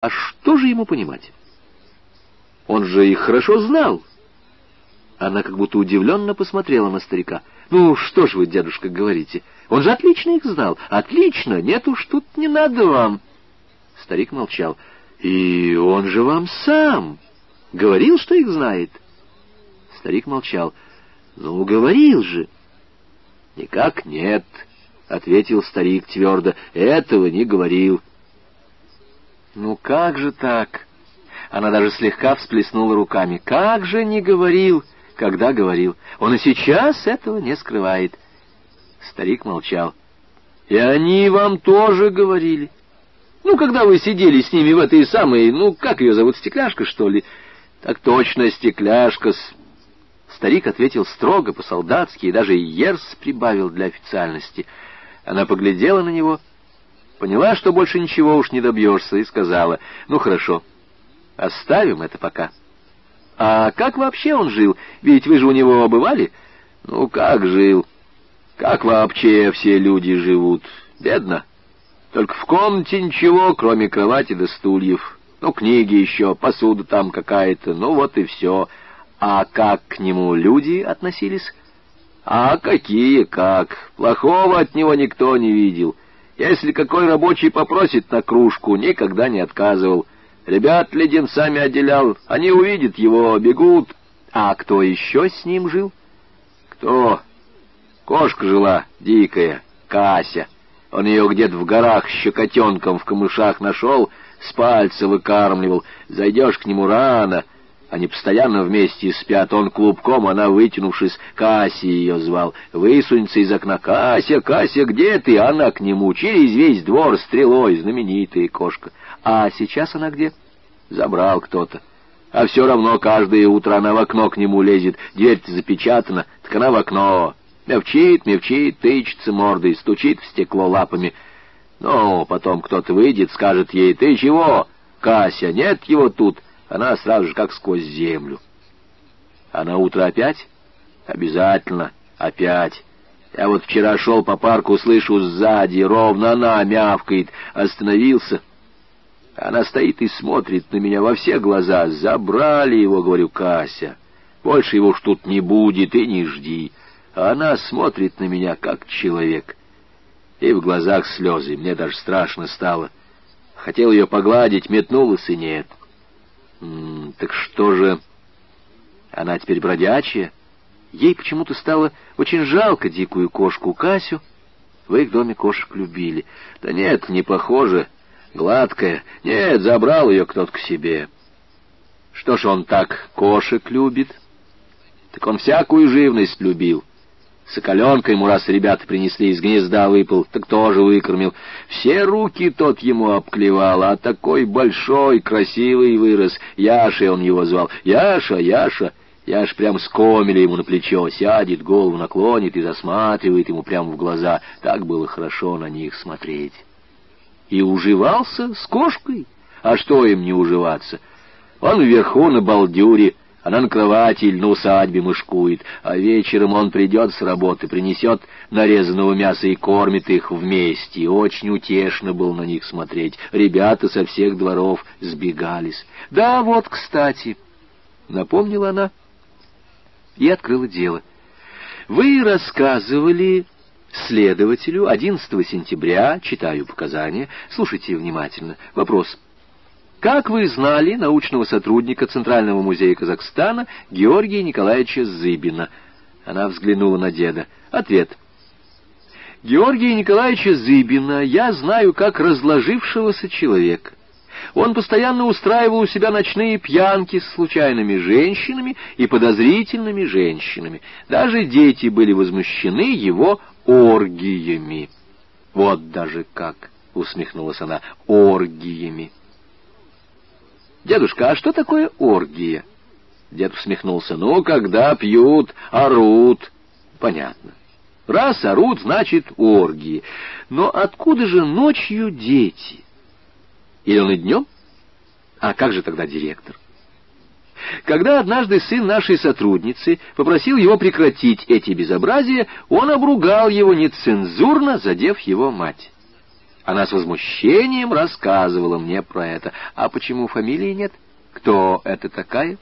А что же ему понимать? Он же их хорошо знал. Она как будто удивленно посмотрела на старика. «Ну, что ж вы, дедушка, говорите? Он же отлично их знал. Отлично! Нет уж, тут не надо вам!» Старик молчал. «И он же вам сам говорил, что их знает?» Старик молчал. «Ну, говорил же!» «Никак нет», — ответил старик твердо. «Этого не говорил». «Ну как же так?» Она даже слегка всплеснула руками. «Как же не говорил, когда говорил? Он и сейчас этого не скрывает». Старик молчал. «И они вам тоже говорили. Ну, когда вы сидели с ними в этой самой, ну, как ее зовут, стекляшка, что ли?» «Так точно, стекляшка -с. Старик ответил строго, по-солдатски, и даже ерс прибавил для официальности. Она поглядела на него, поняла, что больше ничего уж не добьешься, и сказала, «Ну, хорошо, оставим это пока». «А как вообще он жил? Ведь вы же у него бывали?» «Ну, как жил? Как вообще все люди живут? Бедно. Только в комнате ничего, кроме кровати да стульев. Ну, книги еще, посуда там какая-то, ну вот и все». А как к нему люди относились? А какие как? Плохого от него никто не видел. Если какой рабочий попросит на кружку, никогда не отказывал. Ребят леденцами отделял, они увидят его, бегут. А кто еще с ним жил? Кто? Кошка жила, дикая, Кася. Он ее где-то в горах щекотенком в камышах нашел, с пальца выкармливал. Зайдешь к нему рано — они постоянно вместе спят, он клубком, она, вытянувшись, Касси ее звал. Высунется из окна. «Кася, Кася, где ты?» Она к нему, через весь двор стрелой, знаменитая кошка. А сейчас она где? Забрал кто-то. А все равно каждое утро она в окно к нему лезет. Дверь-то запечатана, так она в окно. Мевчит, мевчит, тычется мордой, стучит в стекло лапами. Ну, потом кто-то выйдет, скажет ей, «Ты чего, Кася, нет его тут?» Она сразу же как сквозь землю. А на утро опять? Обязательно, опять. Я вот вчера шел по парку, слышу сзади, ровно она мявкает. Остановился. Она стоит и смотрит на меня во все глаза. Забрали его, говорю, Кася. Больше его ж тут не будет, и не жди. А она смотрит на меня, как человек. И в глазах слезы. Мне даже страшно стало. Хотел ее погладить, метнулась и нет. Так что же... Она теперь бродячая. Ей почему-то стало очень жалко дикую кошку Касю. В их доме кошек любили. Да нет, не похоже. Гладкая. Нет, забрал ее кто-то к себе. Что ж он так кошек любит? Так он всякую живность любил. Соколенка ему раз ребята принесли, из гнезда выпал, так тоже выкормил. Все руки тот ему обклевал, а такой большой, красивый вырос. Яшей он его звал. Яша, Яша. Яш прям с комеля ему на плечо сядет, голову наклонит и засматривает ему прямо в глаза. Так было хорошо на них смотреть. И уживался с кошкой. А что им не уживаться? Он вверху на балдюре, она на кровати на усадьбе мышкует, а вечером он придет с работы, принесет нарезанного мяса и кормит их вместе. Очень утешно было на них смотреть. Ребята со всех дворов сбегались. «Да, вот, кстати», — напомнила она и открыла дело. «Вы рассказывали...» Следователю 11 сентября, читаю показания, слушайте внимательно, вопрос — как вы знали научного сотрудника Центрального музея Казахстана Георгия Николаевича Зыбина? Она взглянула на деда. Ответ. Георгия Николаевича Зыбина я знаю как разложившегося человека. Он постоянно устраивал у себя ночные пьянки с случайными женщинами и подозрительными женщинами. Даже дети были возмущены его оргиями. Вот даже как, усмехнулась она, оргиями. «Дедушка, а что такое оргия?» Дед усмехнулся. «Ну, когда пьют, орут». «Понятно. Раз орут, значит оргии. Но откуда же ночью дети? Или он и днем? А как же тогда директор?» Когда однажды сын нашей сотрудницы попросил его прекратить эти безобразия, он обругал его нецензурно, задев его мать. Она с возмущением рассказывала мне про это. А почему фамилии нет? Кто это такая?